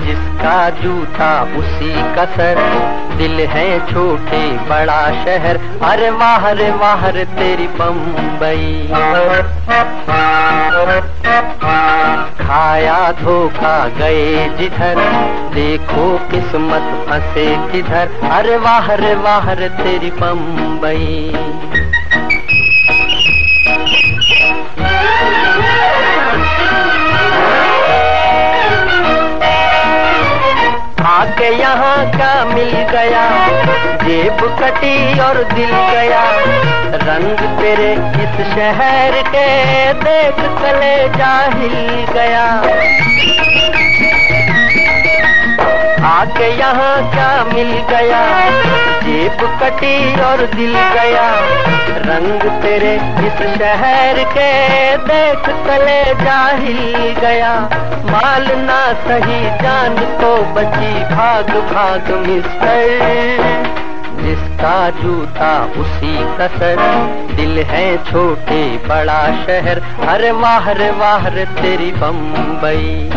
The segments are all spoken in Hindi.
जिसका जूता उसी कसर दिल है छोटे बड़ा शहर। अरे वाह रे वाह तेरी बम्बई। खाया धोखा गए जिधर। देखो किस्मत फंसे किधर। अरे वाह रे वाह रे तेरी बम्बई। आके यहाँ का मिल गया? जेब कटी और दिल गया। शहर के देख कले जाहिल गया। आके यहाँ क्या मिल गया? जेब कटी और दिल गया। रंग तेरे इस शहर के देख कले जाहिल गया। माल ना सही, जान तो बची भाग भाग मिस्टर। जिसका जूता उसी कसर दिल है छोटे, बड़ा शहर। हर वाहर वाहर तेरी बम्बई।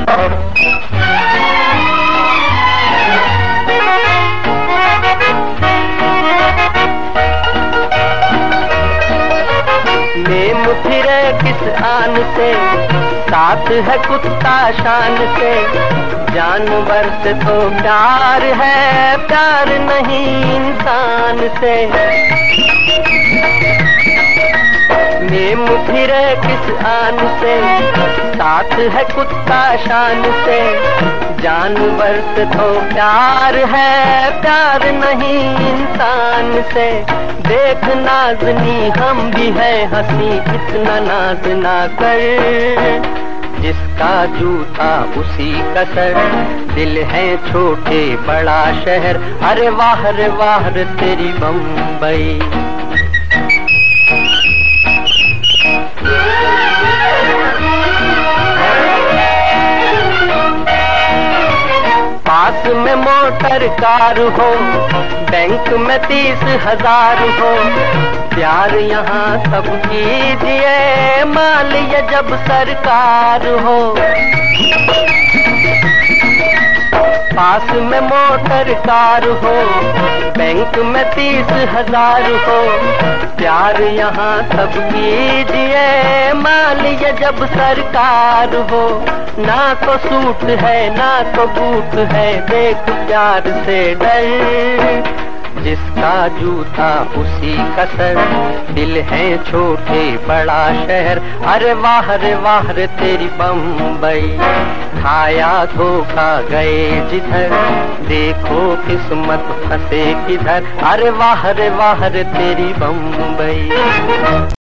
नेम फिरे किस आन से? साथ है कुत्ता शान से। जानवर से तो प्यार है, प्यार नहीं। इंसान से नेम फिरे किस आन से साथ है कुत्ता शान से। जानवर से तो प्यार है, प्यार नहीं इंसान से। देख नाजनी, हम भी है हँसी, इतना नाज ना कर। जिसका जूता उसी कसर दिल है छोटे, बड़ा शहर अरे वाह रे वाह तेरी बम्बई। पास में मोटर कार हो, बैंक में तीस हज़ार हो, प्यार यहाँ सब कीजिए। माल ये जब सरकार हो। पास में मोटर कार हो, बैंक में तीस हज़ार हो। प्यार यहाँ सब कीजिए, माल ये जब सरकार हो। ना तो सूट है, ना तो बूट है, देख प्यार से डर। जिसका जूता उसी कसर दिल है छोटे, बड़ा शहर। अरे वाह रे वाह रे तेरी बम्बई। खाया धोखा गए जिधर। देखो किस्मत फंसे किधर। अरे वाह रे वाह रे तेरी बम्बई।